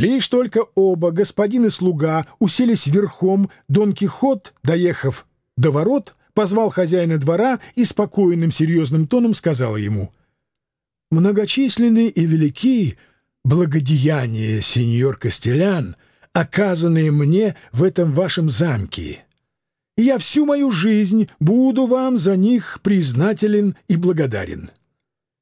Лишь только оба, господин и слуга, уселись верхом, Дон Кихот, доехав до ворот, позвал хозяина двора и спокойным серьезным тоном сказал ему «Многочисленны и велики благодеяния, сеньор Костелян, оказанные мне в этом вашем замке. Я всю мою жизнь буду вам за них признателен и благодарен.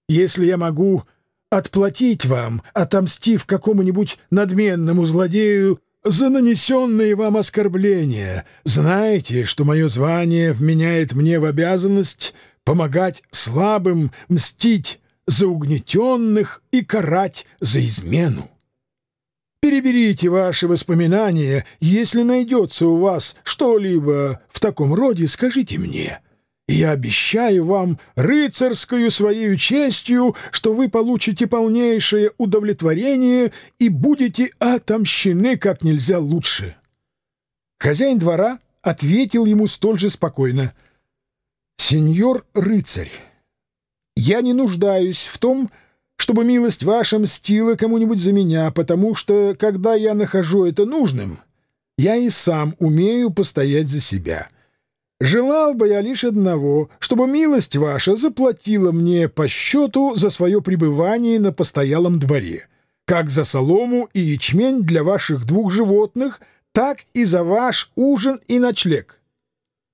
Если я могу отплатить вам, отомстив какому-нибудь надменному злодею за нанесенные вам оскорбления. Знаете, что мое звание вменяет мне в обязанность помогать слабым, мстить за угнетенных и карать за измену. Переберите ваши воспоминания, если найдется у вас что-либо в таком роде, скажите мне» я обещаю вам рыцарскую своей честью, что вы получите полнейшее удовлетворение и будете отомщены как нельзя лучше». Хозяин двора ответил ему столь же спокойно. «Сеньор рыцарь, я не нуждаюсь в том, чтобы милость ваша мстила кому-нибудь за меня, потому что, когда я нахожу это нужным, я и сам умею постоять за себя». Желал бы я лишь одного, чтобы милость ваша заплатила мне по счету за свое пребывание на постоялом дворе, как за солому и ячмень для ваших двух животных, так и за ваш ужин и ночлег.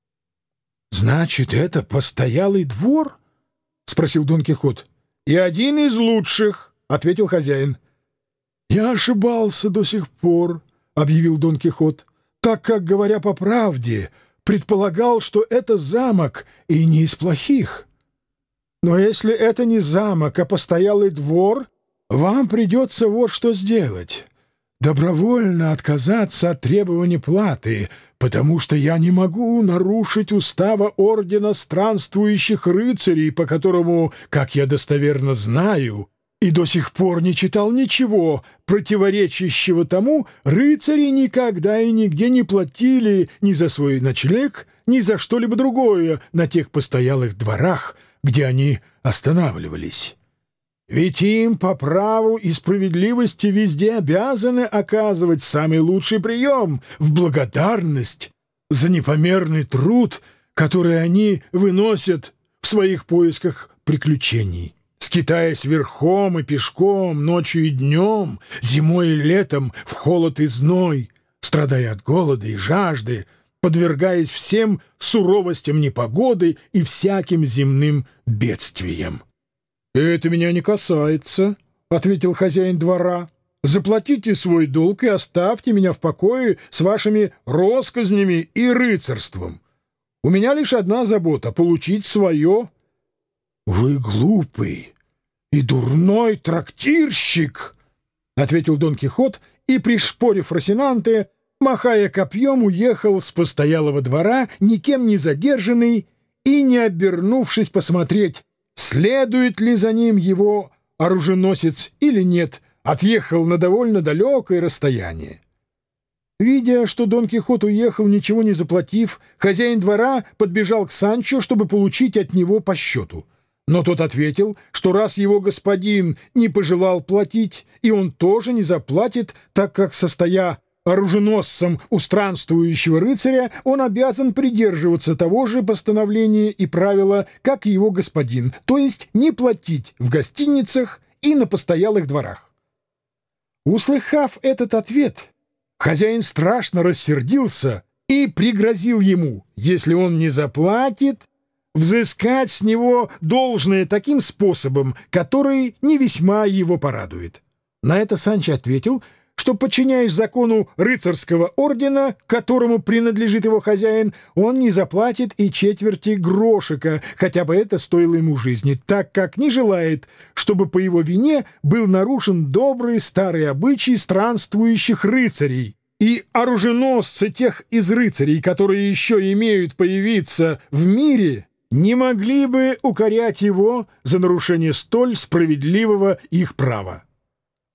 — Значит, это постоялый двор? — спросил Дон Кихот. — И один из лучших, — ответил хозяин. — Я ошибался до сих пор, — объявил Дон Кихот, — так как, говоря по правде, — предполагал, что это замок, и не из плохих. Но если это не замок, а постоялый двор, вам придется вот что сделать. Добровольно отказаться от требования платы, потому что я не могу нарушить устава Ордена Странствующих Рыцарей, по которому, как я достоверно знаю, и до сих пор не читал ничего, противоречащего тому, рыцари никогда и нигде не платили ни за свой ночлег, ни за что-либо другое на тех постоялых дворах, где они останавливались. Ведь им по праву и справедливости везде обязаны оказывать самый лучший прием в благодарность за непомерный труд, который они выносят в своих поисках приключений скитаясь верхом и пешком, ночью и днем, зимой и летом, в холод и зной, страдая от голода и жажды, подвергаясь всем суровостям непогоды и всяким земным бедствиям. «Это меня не касается», — ответил хозяин двора. «Заплатите свой долг и оставьте меня в покое с вашими росказнями и рыцарством. У меня лишь одна забота — получить свое». «Вы глупый, и дурной трактирщик, — ответил Дон Кихот и, пришпорив Росинанте, махая копьем, уехал с постоялого двора, никем не задержанный и не обернувшись посмотреть, следует ли за ним его оруженосец или нет, отъехал на довольно далекое расстояние. Видя, что Дон Кихот уехал, ничего не заплатив, хозяин двора подбежал к Санчо, чтобы получить от него по счету — но тот ответил, что раз его господин не пожелал платить, и он тоже не заплатит, так как, состоя оруженосцем у странствующего рыцаря, он обязан придерживаться того же постановления и правила, как и его господин, то есть не платить в гостиницах и на постоялых дворах. Услыхав этот ответ, хозяин страшно рассердился и пригрозил ему, если он не заплатит, взыскать с него должное таким способом, который не весьма его порадует. На это Санчо ответил, что, подчиняясь закону рыцарского ордена, которому принадлежит его хозяин, он не заплатит и четверти грошика, хотя бы это стоило ему жизни, так как не желает, чтобы по его вине был нарушен добрый старый обычай странствующих рыцарей. И оруженосцы тех из рыцарей, которые еще имеют появиться в мире, не могли бы укорять его за нарушение столь справедливого их права.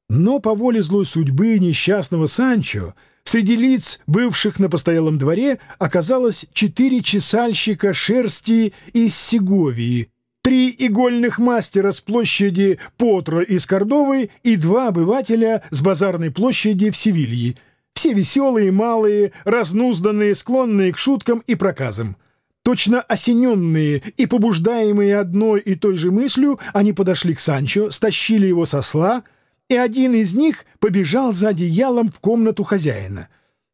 Но по воле злой судьбы несчастного Санчо среди лиц, бывших на постоялом дворе, оказалось четыре чесальщика шерсти из Сеговии, три игольных мастера с площади Потро из Кордовы и два обывателя с базарной площади в Севилье. Все веселые, малые, разнузданные, склонные к шуткам и проказам. Точно осененные и побуждаемые одной и той же мыслью, они подошли к Санчо, стащили его со сла, и один из них побежал за одеялом в комнату хозяина.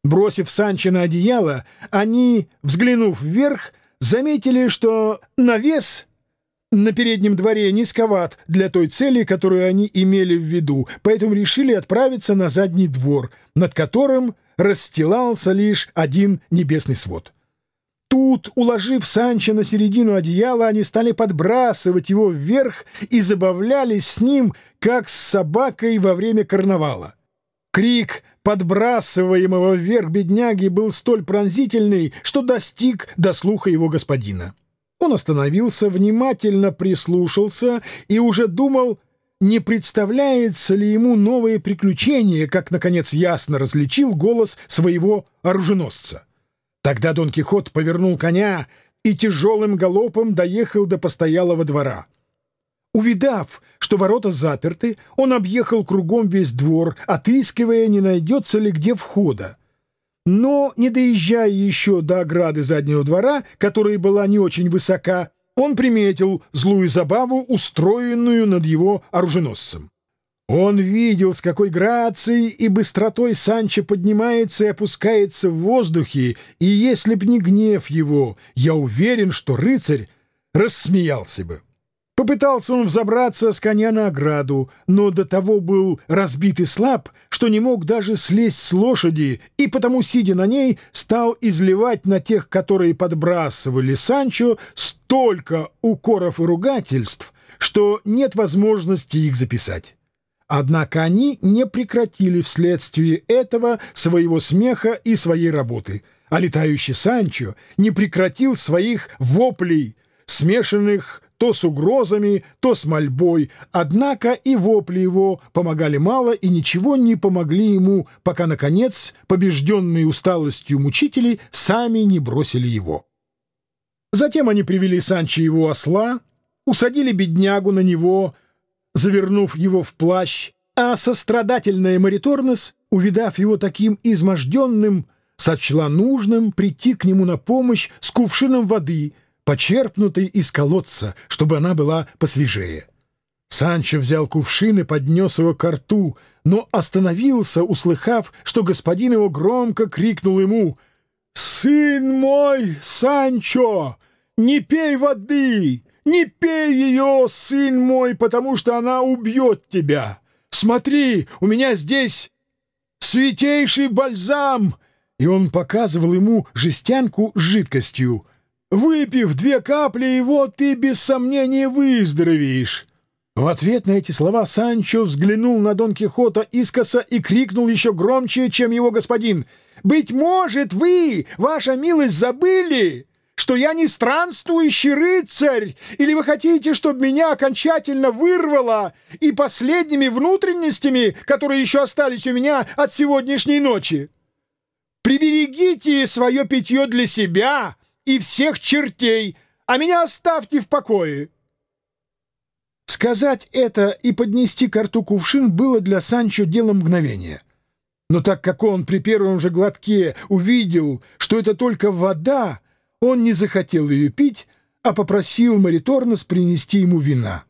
Бросив Санчо на одеяло, они, взглянув вверх, заметили, что навес на переднем дворе низковат для той цели, которую они имели в виду, поэтому решили отправиться на задний двор, над которым расстилался лишь один небесный свод. Тут, уложив Санчо на середину одеяла, они стали подбрасывать его вверх и забавлялись с ним, как с собакой во время карнавала. Крик подбрасываемого вверх бедняги был столь пронзительный, что достиг до слуха его господина. Он остановился, внимательно прислушался и уже думал, не представляется ли ему новое приключение, как, наконец, ясно различил голос своего оруженосца. Тогда Дон Кихот повернул коня и тяжелым галопом доехал до постоялого двора. Увидав, что ворота заперты, он объехал кругом весь двор, отыскивая, не найдется ли где входа. Но, не доезжая еще до ограды заднего двора, которая была не очень высока, он приметил злую забаву, устроенную над его оруженосцем. Он видел, с какой грацией и быстротой Санчо поднимается и опускается в воздухе, и если б не гнев его, я уверен, что рыцарь рассмеялся бы. Попытался он взобраться с коня на ограду, но до того был разбит и слаб, что не мог даже слезть с лошади, и потому, сидя на ней, стал изливать на тех, которые подбрасывали Санчо, столько укоров и ругательств, что нет возможности их записать. Однако они не прекратили вследствие этого своего смеха и своей работы, а летающий Санчо не прекратил своих воплей, смешанных то с угрозами, то с мольбой, однако и вопли его помогали мало и ничего не помогли ему, пока, наконец, побежденные усталостью мучители сами не бросили его. Затем они привели Санчо его осла, усадили беднягу на него — завернув его в плащ, а сострадательная Мариторнес, увидав его таким изможденным, сочла нужным прийти к нему на помощь с кувшином воды, почерпнутой из колодца, чтобы она была посвежее. Санчо взял кувшин и поднес его к рту, но остановился, услыхав, что господин его громко крикнул ему «Сын мой, Санчо, не пей воды!» Не пей ее, сын мой, потому что она убьет тебя. Смотри, у меня здесь святейший бальзам!» И он показывал ему жестянку с жидкостью. «Выпив две капли, вот ты без сомнения выздоровеешь». В ответ на эти слова Санчо взглянул на Дон Кихота искоса и крикнул еще громче, чем его господин. «Быть может, вы, ваша милость, забыли, что я не странствующий рыцарь, или вы хотите, чтобы меня окончательно вырвало и последними внутренностями, которые еще остались у меня от сегодняшней ночи? Приберегите свое питье для себя и всех чертей, а меня оставьте в покое». Сказать это и поднести к рту кувшин было для Санчо делом мгновения. Но так как он при первом же глотке увидел, что это только вода, он не захотел ее пить, а попросил Мариторнос принести ему вина.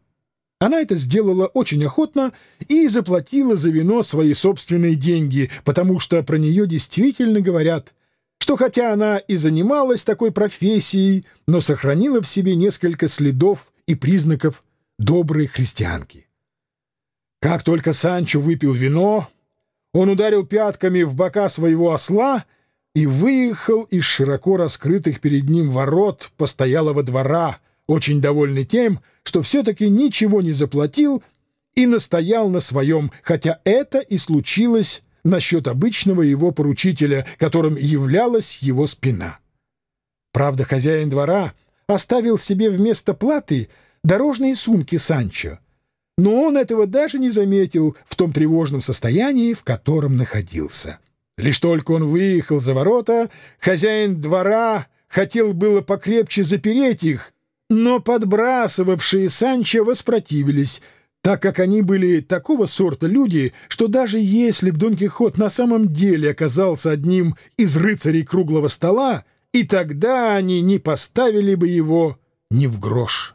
Она это сделала очень охотно и заплатила за вино свои собственные деньги, потому что про нее действительно говорят, что хотя она и занималась такой профессией, но сохранила в себе несколько следов и признаков доброй христианки. Как только Санчо выпил вино, он ударил пятками в бока своего осла и выехал из широко раскрытых перед ним ворот постоялого двора, очень довольный тем, что все-таки ничего не заплатил и настоял на своем, хотя это и случилось насчет обычного его поручителя, которым являлась его спина. Правда, хозяин двора оставил себе вместо платы дорожные сумки Санчо, но он этого даже не заметил в том тревожном состоянии, в котором находился. Лишь только он выехал за ворота, хозяин двора хотел было покрепче запереть их, Но подбрасывавшие Санчо воспротивились, так как они были такого сорта люди, что даже если б Дон Кихот на самом деле оказался одним из рыцарей круглого стола, и тогда они не поставили бы его ни в грош.